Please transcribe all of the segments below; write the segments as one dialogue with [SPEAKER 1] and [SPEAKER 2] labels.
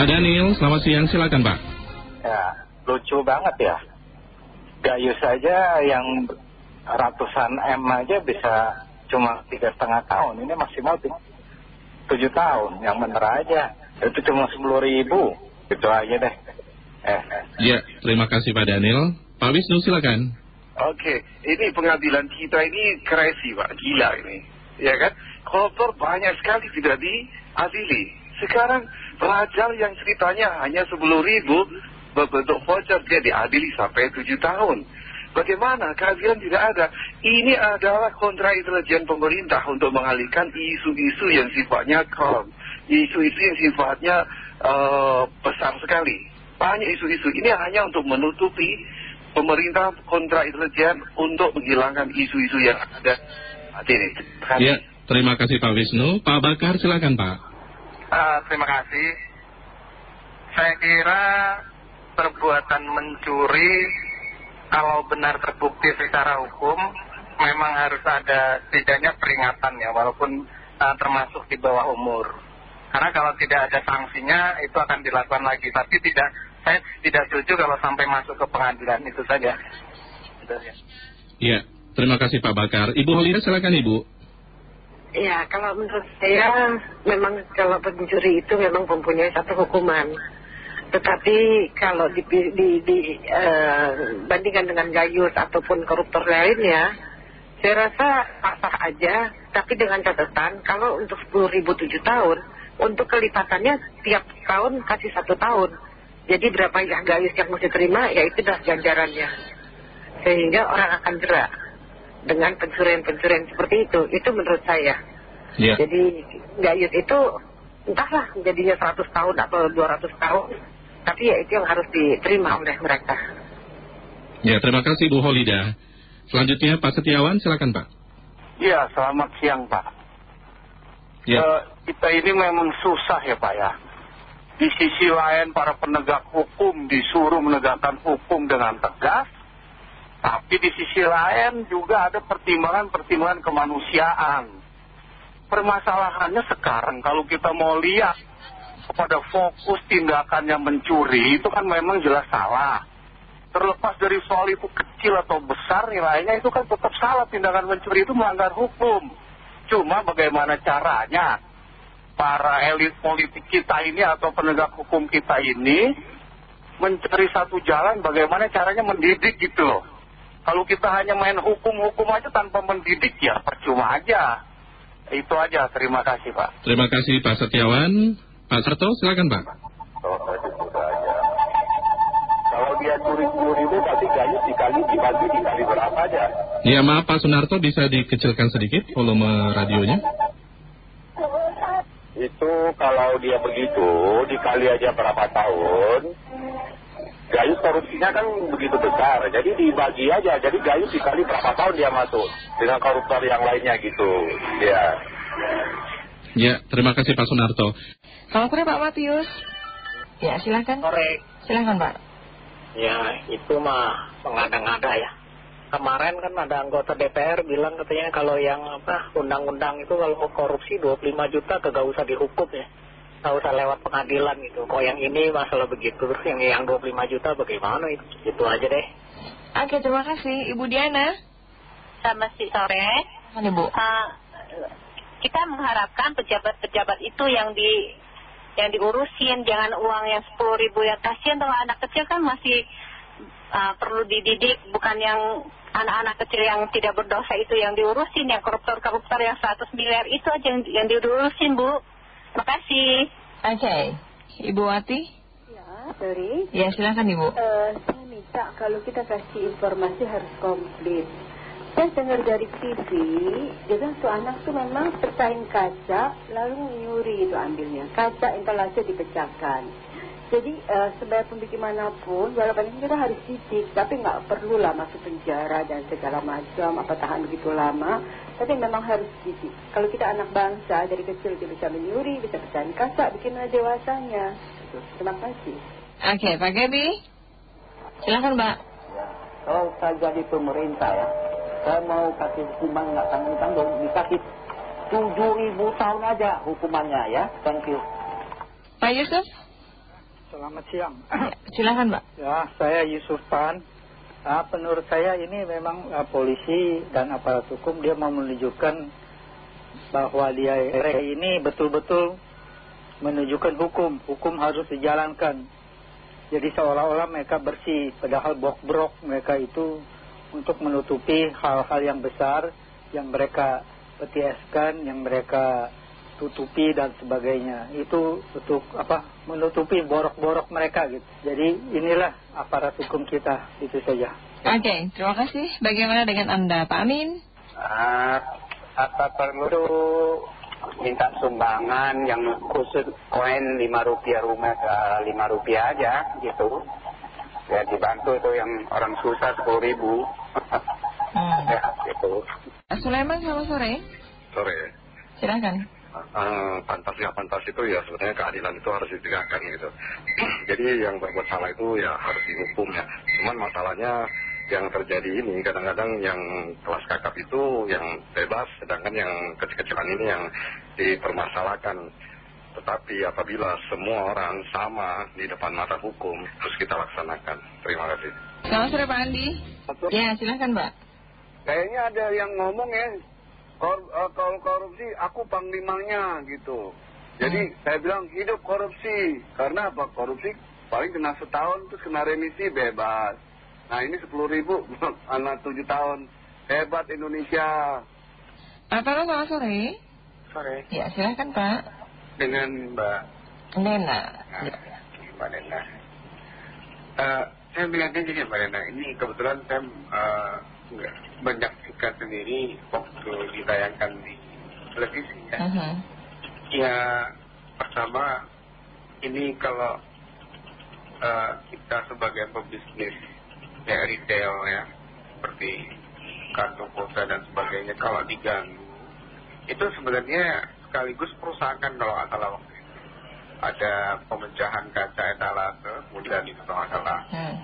[SPEAKER 1] Pak Daniel, selamat siang, silakan Pak.
[SPEAKER 2] Ya, lucu banget ya. Gayus saja yang ratusan M aja bisa cuma tiga setengah tahun. Ini maksimal tujuh tahun. Yang bener aja. Itu cuma sepuluh ribu. Itu aja deh. Eh.
[SPEAKER 1] Ya, terima kasih Pak Daniel. Pak Wisnu silakan.
[SPEAKER 3] Oke, ini pengadilan kita ini crazy Pak, gila ini. Ya kan? Koruptor banyak sekali tidak diadili. Sekarang pelajar yang ceritanya hanya 10 ribu berbentuk voucher dia diadili sampai 7 tahun. Bagaimana? Keadilan tidak ada. Ini adalah kontra intelijen pemerintah untuk mengalihkan isu-isu yang sifatnya korup. Isu-isu yang sifatnya uh, besar sekali. Banyak isu-isu. Ini hanya untuk menutupi pemerintah kontra intelijen untuk menghilangkan isu-isu yang ada ini.
[SPEAKER 1] Ya, terima kasih Pak Wisnu. Pak Bakar silakan Pak.
[SPEAKER 4] Uh, terima kasih. Saya kira perbuatan mencuri kalau benar terbukti secara hukum memang harus ada setidaknya peringatan ya walaupun uh, termasuk di bawah umur. Karena kalau tidak ada sanksinya itu akan dilakukan lagi. Tapi tidak saya tidak setuju kalau sampai masuk ke pengadilan itu saja.
[SPEAKER 1] Iya, terima kasih Pak Bakar. Ibu Holida silakan Ibu.
[SPEAKER 5] Ya, kalau menurut saya memang kalau pencuri itu memang mempunyai satu hukuman. Tetapi kalau dibandingkan di, uh, dengan gayus ataupun koruptor lainnya, saya rasa sah aja. Tapi dengan catatan, kalau untuk 10 ribu 7 tahun, untuk kelipatannya tiap tahun kasih satu tahun. Jadi berapa yang gayus yang mesti terima, ya itu dah ganjarannya. Sehingga orang akan gerak dengan pencurian-pencurian seperti itu. Itu menurut saya.
[SPEAKER 1] Ya.
[SPEAKER 5] Jadi gayus itu entahlah jadinya 100 tahun atau 200 tahun. Tapi ya itu yang harus diterima oleh mereka.
[SPEAKER 1] Ya, terima kasih Bu Holida. Selanjutnya Pak Setiawan, silakan Pak.
[SPEAKER 2] Ya, selamat siang Pak.
[SPEAKER 1] Ya.
[SPEAKER 2] Uh, kita ini memang susah ya Pak ya di sisi lain para penegak hukum disuruh menegakkan hukum dengan tegas, tapi di sisi lain juga ada pertimbangan-pertimbangan kemanusiaan. Permasalahannya sekarang kalau kita mau lihat kepada fokus tindakan yang mencuri itu kan memang jelas salah. Terlepas dari soal itu kecil atau besar nilainya itu kan tetap salah tindakan mencuri itu melanggar hukum. Cuma bagaimana caranya para elit politik kita ini atau penegak hukum kita ini mencari satu jalan bagaimana caranya mendidik gitu loh. Kalau kita hanya main hukum-hukum aja tanpa mendidik ya percuma aja. Itu aja, terima kasih Pak.
[SPEAKER 1] Terima kasih Pak Setiawan. Pak Sarto, silakan Pak.
[SPEAKER 2] Oh. Kalau dia curi 10 ribu, tapi gayu dikali, dibagi, dikali berapa aja?
[SPEAKER 1] Ya maaf Pak Sunarto, bisa dikecilkan sedikit volume radionya?
[SPEAKER 2] itu kalau dia begitu dikali aja berapa tahun Gayus korupsinya kan begitu besar. Jadi dibagi aja. Jadi Gayus dikali berapa tahun dia masuk dengan koruptor yang lainnya gitu. Ya
[SPEAKER 1] ya terima kasih Pak Sunarto.
[SPEAKER 6] Selamat sore Pak Matius. Ya silahkan
[SPEAKER 7] sore.
[SPEAKER 6] Silahkan Pak.
[SPEAKER 7] Ya itu mah mengada-ngada ya. Kemarin kan ada anggota DPR bilang katanya kalau yang apa undang-undang itu kalau korupsi 25 juta kagak usah dihukum ya nggak usah lewat pengadilan gitu kok yang ini masalah begitu terus yang yang 25 juta bagaimana itu? Itu aja deh.
[SPEAKER 6] Oke terima kasih. Ibu Diana?
[SPEAKER 8] Selamat sore.
[SPEAKER 6] Mana Ibu
[SPEAKER 8] uh, kita mengharapkan pejabat-pejabat itu yang di yang diurusin jangan uang yang 10 ribu ya. Kasihan kalau anak kecil kan masih uh, perlu dididik bukan yang anak-anak kecil yang tidak berdosa itu yang diurusin, yang koruptor-koruptor yang 100 miliar itu aja yang, yang diurusin, Bu. Makasih.
[SPEAKER 6] Oke. Okay. Ibu Wati?
[SPEAKER 9] Ya, sorry.
[SPEAKER 6] Ya, silakan Ibu.
[SPEAKER 9] Uh, saya minta kalau kita kasih informasi harus komplit. Saya dengar dari TV, jadi tuh anak tuh memang pecahin kaca, lalu nyuri itu ambilnya. Kaca intalase dipecahkan jadi uh, sebagai mana pun, walaupun kita harus didik, tapi nggak perlu lah masuk penjara dan segala macam, apa tahan begitu lama. Tapi memang harus didik. Kalau kita anak bangsa, dari kecil kita bisa menyuri, bisa kaca, bikin dewasanya. Terima kasih.
[SPEAKER 6] Oke, okay, Pak Gaby. Silahkan, Mbak.
[SPEAKER 10] Ya, kalau saya jadi pemerintah ya, saya mau kasih hukuman nggak tanggung-tanggung, dikasih tujuh ribu tahun aja hukumannya ya. Thank you.
[SPEAKER 6] Pak Yusuf?
[SPEAKER 11] Selamat siang.
[SPEAKER 6] Silakan Mbak.
[SPEAKER 11] Ya, saya Yusuf Pan. Nah, menurut saya ini memang uh, polisi dan aparat hukum dia mau menunjukkan bahwa dia ini betul-betul menunjukkan hukum. Hukum harus dijalankan. Jadi seolah-olah mereka bersih, padahal brok-brok mereka itu untuk menutupi hal-hal yang besar yang mereka petieskan, yang mereka tutupi dan sebagainya. Itu untuk apa? Menutupi borok-borok mereka gitu. Jadi inilah aparat hukum kita itu saja.
[SPEAKER 6] Oke, terima kasih. Bagaimana dengan Anda, Pak Amin?
[SPEAKER 2] Ah, apa perlu minta sumbangan yang khusus koin lima rupiah rumah ke lima rupiah aja gitu. Ya dibantu itu yang orang susah sepuluh ribu.
[SPEAKER 6] Hmm.
[SPEAKER 2] ya gitu.
[SPEAKER 6] Sulaiman, selamat sore.
[SPEAKER 12] Sore.
[SPEAKER 6] Silakan.
[SPEAKER 12] Pantas ya pantas itu ya sebenarnya keadilan itu harus ditegakkan gitu. Jadi yang berbuat salah itu ya harus dihukum ya. Cuman masalahnya yang terjadi ini kadang-kadang yang kelas kakap itu yang bebas, sedangkan yang kecil-kecilan ini yang dipermasalahkan. Tetapi apabila semua orang sama di depan mata hukum, terus kita laksanakan. Terima kasih.
[SPEAKER 6] Selamat sore Pak Andi. Ya, silakan Mbak.
[SPEAKER 3] Kayaknya ada yang ngomong ya, kor, uh, kalau korupsi aku panglimanya gitu. Jadi saya bilang hidup korupsi. Karena apa? Korupsi paling kena setahun terus kena remisi bebas. Nah ini sepuluh ribu, anak tujuh tahun. Hebat Indonesia.
[SPEAKER 6] Pak Taro, selamat sore.
[SPEAKER 13] Sore.
[SPEAKER 6] Ya, silakan Pak.
[SPEAKER 13] Dengan Mbak
[SPEAKER 6] Nena.
[SPEAKER 13] Mbak Nena. Eh, saya melihatnya gini Mbak Nena, ini kebetulan saya uh, menyaksikan sendiri waktu ditayangkan di televisi ya.
[SPEAKER 6] Mhm.
[SPEAKER 13] Ya, pertama ini kalau eh, kita sebagai pebisnis ya retail ya, seperti kartu pulsa dan sebagainya, kalau diganggu, itu sebenarnya sekaligus perusahaan kalau nggak salah waktu itu. Ada pemecahan kaca etalase, kemudian itu kalau nggak salah.
[SPEAKER 6] Hmm.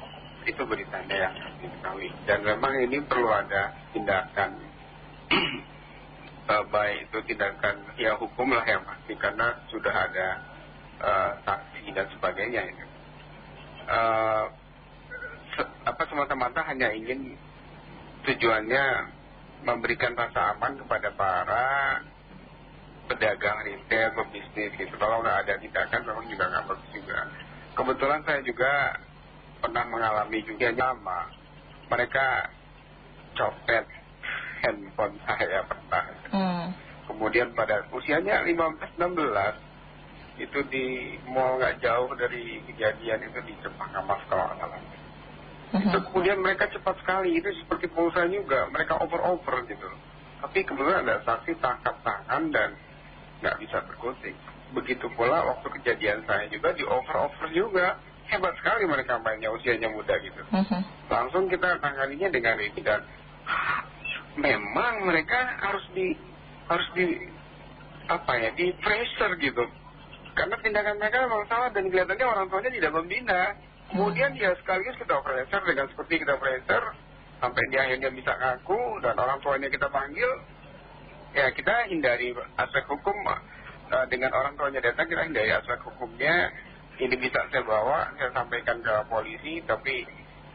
[SPEAKER 13] Itu beritanya yang diketahui. Dan memang ini perlu ada tindakan eh, baik itu tindakan ya hukum lah yang pasti karena sudah ada saksi dan sebagainya itu. Eh, se- apa semata-mata hanya ingin tujuannya memberikan rasa aman kepada para pedagang retail, pebisnis gitu. Kalau nggak ada tindakan memang juga nggak bagus juga. Kebetulan saya juga pernah mengalami juga sama. Mereka copet handphone saya pernah.
[SPEAKER 6] Hmm.
[SPEAKER 13] Kemudian pada usianya 15-16 itu di mall nggak jauh dari kejadian itu di Jepang maaf kalau nggak salah. Itu kemudian mereka cepat sekali itu seperti pulsa juga mereka over-over gitu. Tapi kemudian ada saksi tangkap tangan dan nggak bisa berkutik. Begitu pula waktu kejadian saya juga di over-over juga. Hebat sekali mereka mainnya usianya muda gitu.
[SPEAKER 6] Mhm.
[SPEAKER 13] Langsung kita tanganinya dengan ini dan memang mereka harus di harus di apa ya di pressure gitu karena tindakan mereka memang salah dan kelihatannya orang tuanya tidak membina kemudian ya sekaligus kita pressure dengan seperti kita pressure sampai dia akhirnya bisa ngaku dan orang tuanya kita panggil ya kita hindari aspek hukum eh, dengan orang tuanya datang kita hindari aspek hukumnya ini bisa saya bawa saya sampaikan ke polisi tapi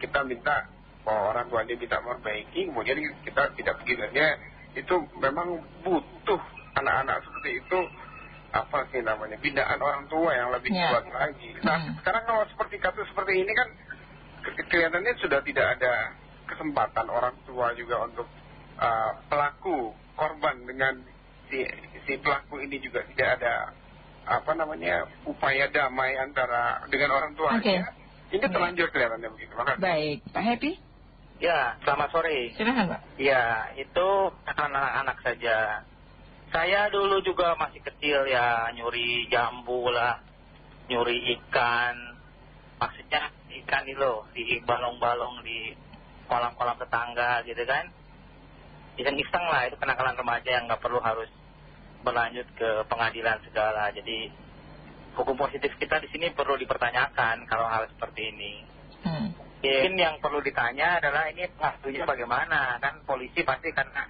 [SPEAKER 13] kita minta bahwa orang tuanya minta memperbaiki kemudian kita tidak begininya itu memang butuh anak-anak seperti itu apa sih namanya binaan orang tua yang lebih
[SPEAKER 6] Ya.
[SPEAKER 13] kuat lagi. Nah sekarang kalau seperti kasus seperti ini kan ke- kelihatannya sudah tidak ada kesempatan orang tua juga untuk uh, pelaku korban dengan si, si pelaku ini juga tidak ada apa namanya upaya damai antara dengan orang tuanya
[SPEAKER 6] Oke.
[SPEAKER 13] ini terlanjur kelihatannya begitu makasih
[SPEAKER 6] Baik, Pak Happy.
[SPEAKER 7] Ya, selamat sore.
[SPEAKER 6] Silakan Pak.
[SPEAKER 7] Ya, itu anak-anak saja. Saya dulu juga masih kecil ya, nyuri jambu lah, nyuri ikan. Maksudnya ikan itu loh, di balong-balong di kolam-kolam tetangga gitu kan. Iseng-iseng lah, itu kenakalan remaja yang nggak perlu harus berlanjut ke pengadilan segala. Jadi hukum positif kita di sini perlu dipertanyakan kalau hal seperti ini.
[SPEAKER 6] Hmm.
[SPEAKER 7] Mungkin yang perlu ditanya adalah ini pengadunya bagaimana kan polisi pasti karena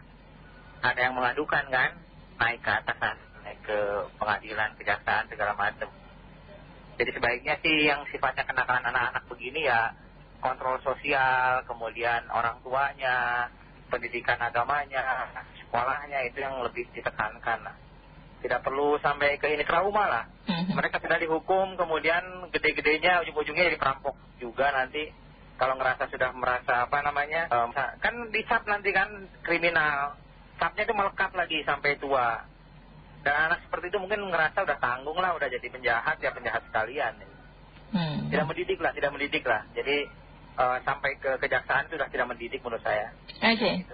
[SPEAKER 7] ada yang mengadukan kan naik ke atas kan, naik ke pengadilan kejaksaan segala macam. Jadi sebaiknya sih yang sifatnya kenakalan anak-anak begini ya kontrol sosial, kemudian orang tuanya, pendidikan agamanya, sekolahnya itu yang lebih ditekankan. Tidak perlu sampai ke ini trauma lah. Mereka sudah dihukum, kemudian gede-gedenya ujung-ujungnya jadi perampok juga nanti. Kalau ngerasa sudah merasa apa namanya, em, kan dicap nanti kan kriminal. Capnya itu melekat lagi sampai tua. Dan anak seperti itu mungkin ngerasa udah tanggung lah, udah jadi penjahat ya penjahat sekalian. Tidak mendidik lah, tidak mendidik lah. Jadi sampai ke kejaksaan sudah tidak mendidik menurut saya.
[SPEAKER 6] Oke.